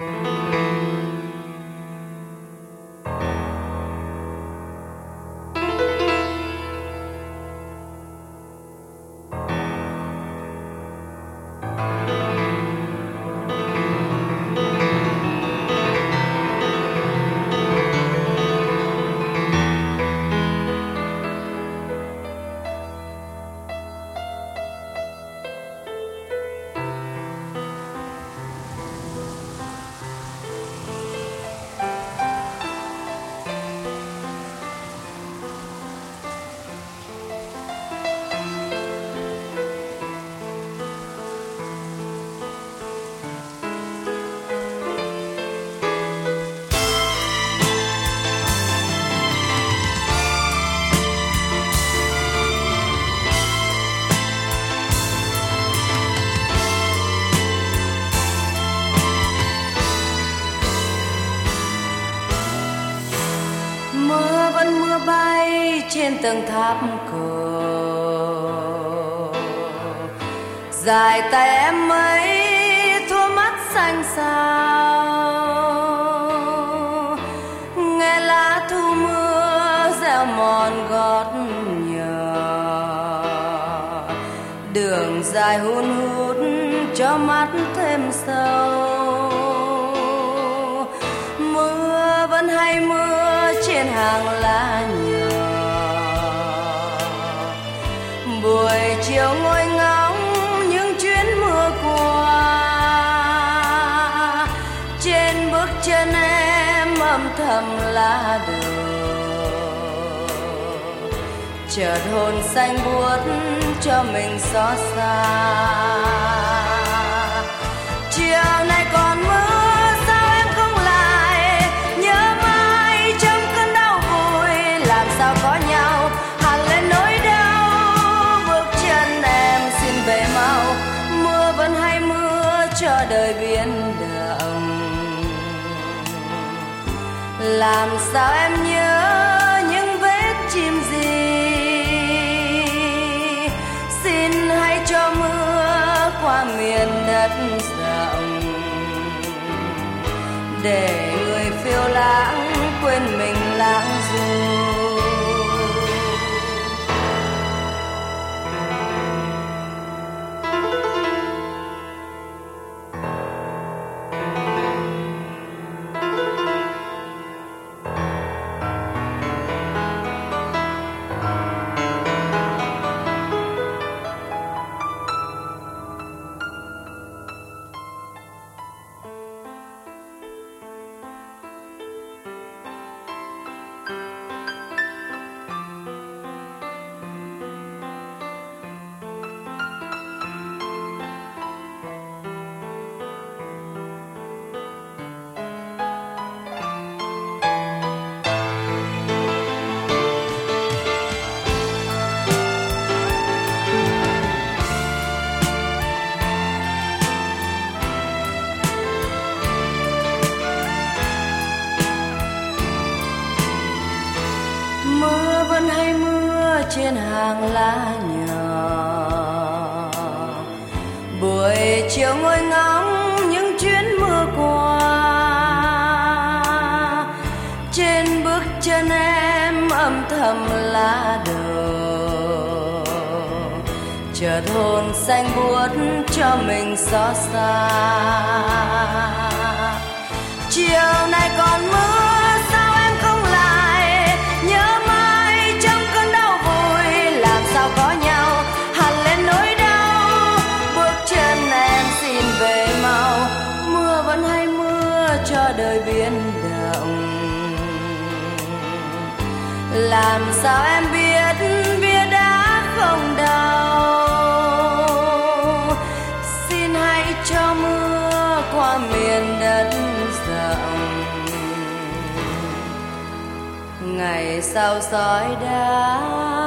Mm-hmm. Trên tầng tháp cổ dài tay em ấy, thua mắt xanh sao nghe lá thu mưa gieo mòn gót nhờ. Đường dài hun hút cho mắt thêm sâu. Mưa vẫn hay mưa trên hàng lá nhờ. Buổi chiều ngồi ngóng những chuyến mưa qua trên bước chân em âm thầm lá đường. Chợt hồn xanh buốt cho mình xót xa. Chiều nay cho đời biến động. Làm sao em nhớ những vết chim gì? Xin hãy cho mưa qua miền đất rộng, để người phiêu lãng quên mình. Trên lá nhỏ. Buổi chiều ngồi ngóng những chuyến mưa qua. Trên bước chân em âm thầm lá đầu chợt hồn xanh buốt cho mình xót xa. Chiều nay còn làm sao em biết bia đá không đau? Xin hãy cho mưa qua miền đất rộng. Ngày sau sói đá